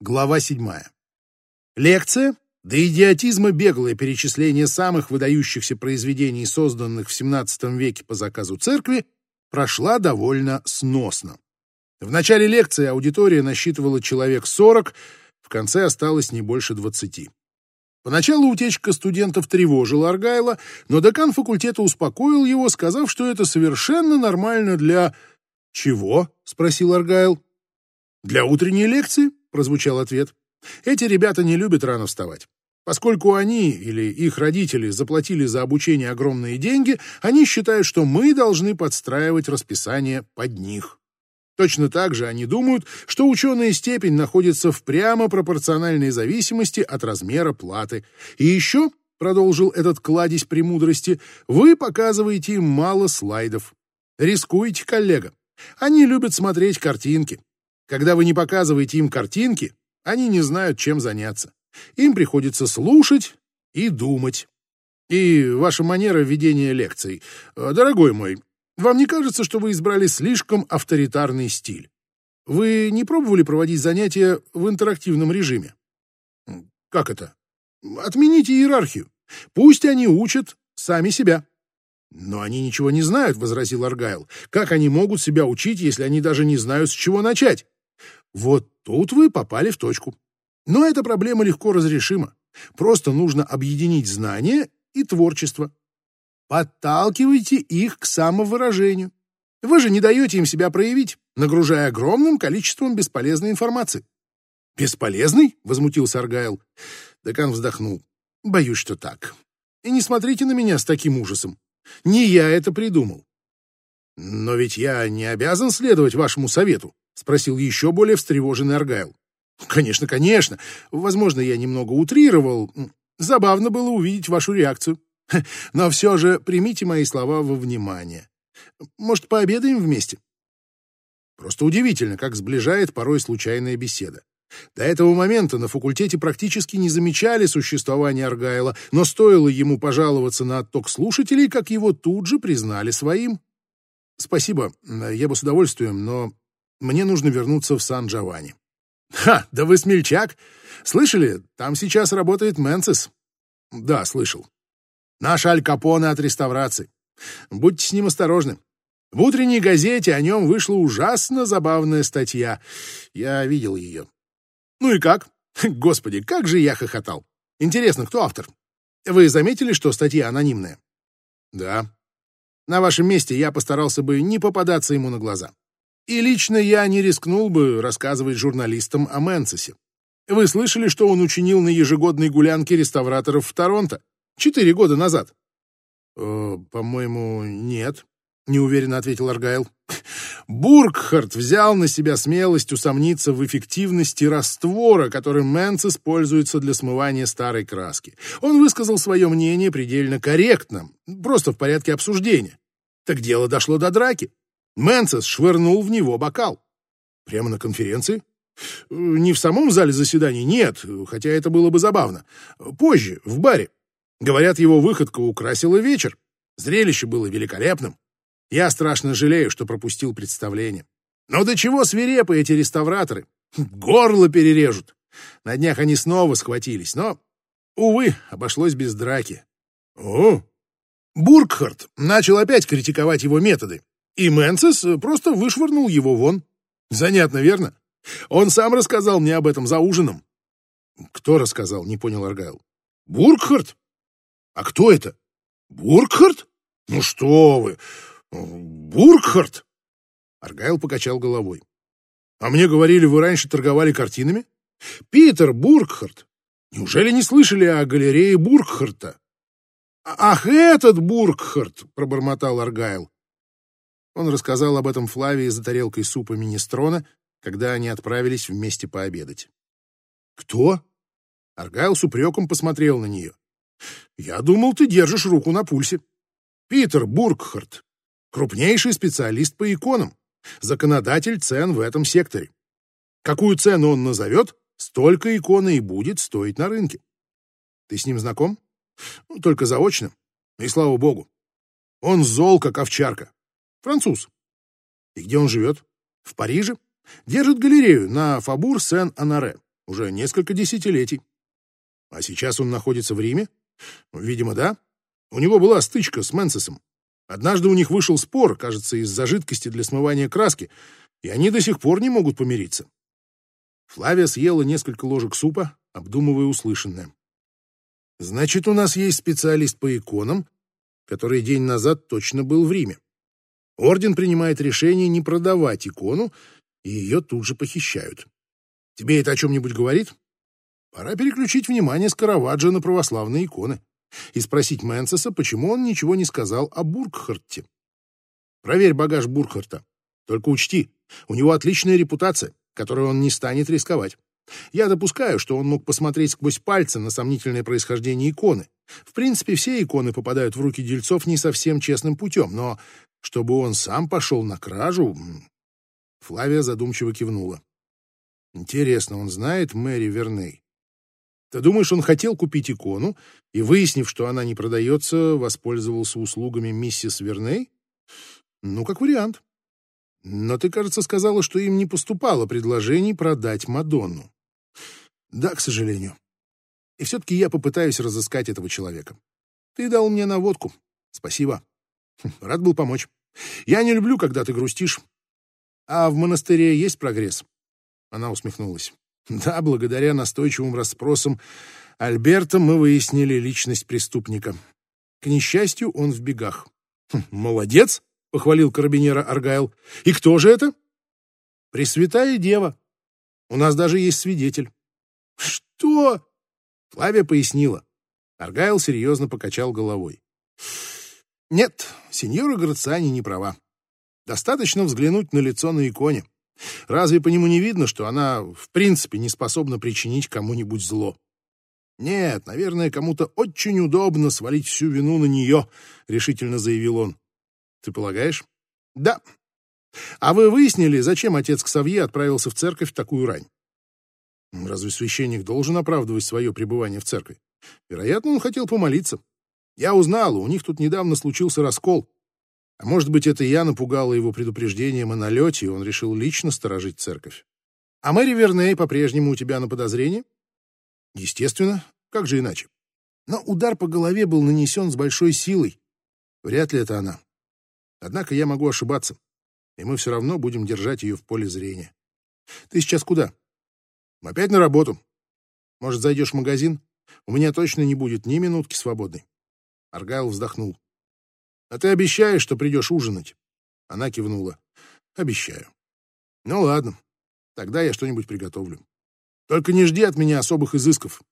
Глава 7. Лекция, до идиотизма беглое перечисление самых выдающихся произведений, созданных в XVII веке по заказу церкви, прошла довольно сносно. В начале лекции аудитория насчитывала человек 40, в конце осталось не больше 20. Поначалу утечка студентов тревожила Аргайла, но декан факультета успокоил его, сказав, что это совершенно нормально для... «Чего?» — спросил Аргайл. «Для утренней лекции?» Прозвучал ответ. Эти ребята не любят рано вставать. Поскольку они или их родители заплатили за обучение огромные деньги, они считают, что мы должны подстраивать расписание под них. Точно так же они думают, что ученая степень находится в прямо пропорциональной зависимости от размера платы. И еще, продолжил этот кладезь премудрости, вы показываете им мало слайдов. Рискуете, коллега. Они любят смотреть картинки. Когда вы не показываете им картинки, они не знают, чем заняться. Им приходится слушать и думать. И ваша манера ведения лекций. Дорогой мой, вам не кажется, что вы избрали слишком авторитарный стиль? Вы не пробовали проводить занятия в интерактивном режиме? Как это? Отмените иерархию. Пусть они учат сами себя. Но они ничего не знают, возразил Аргайл. Как они могут себя учить, если они даже не знают, с чего начать? Вот тут вы попали в точку. Но эта проблема легко разрешима. Просто нужно объединить знания и творчество. Подталкивайте их к самовыражению. Вы же не даете им себя проявить, нагружая огромным количеством бесполезной информации. «Бесполезный?» — возмутился Аргайл. Декан вздохнул. «Боюсь, что так. И не смотрите на меня с таким ужасом. Не я это придумал. Но ведь я не обязан следовать вашему совету. — спросил еще более встревоженный Аргайл. «Конечно, конечно. Возможно, я немного утрировал. Забавно было увидеть вашу реакцию. Но все же примите мои слова во внимание. Может, пообедаем вместе?» Просто удивительно, как сближает порой случайная беседа. До этого момента на факультете практически не замечали существования Аргайла, но стоило ему пожаловаться на отток слушателей, как его тут же признали своим. «Спасибо, я бы с удовольствием, но мне нужно вернуться в Сан-Джованни. Ха, да вы смельчак. Слышали, там сейчас работает Мэнсис. Да, слышал. Наш Аль Капоне от реставрации. Будьте с ним осторожны. В утренней газете о нем вышла ужасно забавная статья. Я видел ее. Ну и как? Господи, как же я хохотал. Интересно, кто автор? Вы заметили, что статья анонимная? Да. На вашем месте я постарался бы не попадаться ему на глаза. И лично я не рискнул бы рассказывать журналистам о Мэнсесе. Вы слышали, что он учинил на ежегодной гулянке реставраторов в Торонто? Четыре года назад. «Э, «По-моему, нет», — неуверенно ответил Аргайл. Бургхард взял на себя смелость усомниться в эффективности раствора, которым Мэнсес пользуется для смывания старой краски. Он высказал свое мнение предельно корректно, просто в порядке обсуждения. Так дело дошло до драки. Мэнсес швырнул в него бокал. Прямо на конференции? Не в самом зале заседаний, нет, хотя это было бы забавно. Позже, в баре. Говорят, его выходка украсила вечер. Зрелище было великолепным. Я страшно жалею, что пропустил представление. Но до чего свирепы эти реставраторы? Горло перережут. На днях они снова схватились, но, увы, обошлось без драки. О! Бургхард начал опять критиковать его методы, и Мэнсис просто вышвырнул его вон. Занятно, верно? Он сам рассказал мне об этом за ужином. Кто рассказал, не понял Аргайл. Бургхард? А кто это? Бургхард? Ну что вы? Бургхард? Аргайл покачал головой. А мне говорили, вы раньше торговали картинами? Питер Бургхард. Неужели не слышали о галерее Бургхарда? Ах, этот Бургхард, пробормотал Аргайл. Он рассказал об этом Флавии за тарелкой супа министрона, когда они отправились вместе пообедать. «Кто?» Аргайл с упреком посмотрел на нее. «Я думал, ты держишь руку на пульсе. Питер Бургхарт, крупнейший специалист по иконам, законодатель цен в этом секторе. Какую цену он назовет, столько икона и будет стоить на рынке. Ты с ним знаком? Ну, только заочно. И слава богу. Он зол, как овчарка. Француз. И где он живет? В Париже. Держит галерею на Фабур Сен-Анаре. Уже несколько десятилетий. А сейчас он находится в Риме? Видимо, да. У него была стычка с Менсесом. Однажды у них вышел спор, кажется, из-за жидкости для смывания краски, и они до сих пор не могут помириться. Флавия съела несколько ложек супа, обдумывая услышанное. Значит, у нас есть специалист по иконам, который день назад точно был в Риме. Орден принимает решение не продавать икону, и ее тут же похищают. Тебе это о чем-нибудь говорит? Пора переключить внимание с Караваджо на православные иконы и спросить Мэнсеса, почему он ничего не сказал о Бургхарте. Проверь багаж Бургхарта. Только учти, у него отличная репутация, которую он не станет рисковать. Я допускаю, что он мог посмотреть сквозь пальцы на сомнительное происхождение иконы. В принципе, все иконы попадают в руки дельцов не совсем честным путем, но чтобы он сам пошел на кражу... Флавия задумчиво кивнула. Интересно, он знает Мэри Верней? Ты думаешь, он хотел купить икону и, выяснив, что она не продается, воспользовался услугами миссис Верней? Ну, как вариант. Но ты, кажется, сказала, что им не поступало предложений продать Мадонну. Да, к сожалению. И все-таки я попытаюсь разыскать этого человека. Ты дал мне наводку. Спасибо. Рад был помочь. Я не люблю, когда ты грустишь. А в монастыре есть прогресс? Она усмехнулась. Да, благодаря настойчивым расспросам Альберта мы выяснили личность преступника. К несчастью, он в бегах. Хм, «Молодец!» — похвалил карабинера Аргайл. «И кто же это?» «Пресвятая Дева. У нас даже есть свидетель». «Что?» — Флавия пояснила. Аргайл серьезно покачал головой. «Нет, сеньора Грациани не права. Достаточно взглянуть на лицо на иконе. Разве по нему не видно, что она в принципе не способна причинить кому-нибудь зло? Нет, наверное, кому-то очень удобно свалить всю вину на нее, решительно заявил он. Ты полагаешь? Да. А вы выяснили, зачем отец Ксавье отправился в церковь в такую рань? Разве священник должен оправдывать свое пребывание в церкви? Вероятно, он хотел помолиться. Я узнал, у них тут недавно случился раскол. А может быть, это я напугала его предупреждением о налете, и он решил лично сторожить церковь. А Мэри Верней по-прежнему у тебя на подозрении? Естественно, как же иначе? Но удар по голове был нанесен с большой силой. Вряд ли это она. Однако я могу ошибаться, и мы все равно будем держать ее в поле зрения. Ты сейчас куда? Опять на работу. Может, зайдешь в магазин? У меня точно не будет ни минутки свободной. Аргайл вздохнул. А ты обещаешь, что придешь ужинать?» Она кивнула. «Обещаю». «Ну ладно, тогда я что-нибудь приготовлю. Только не жди от меня особых изысков.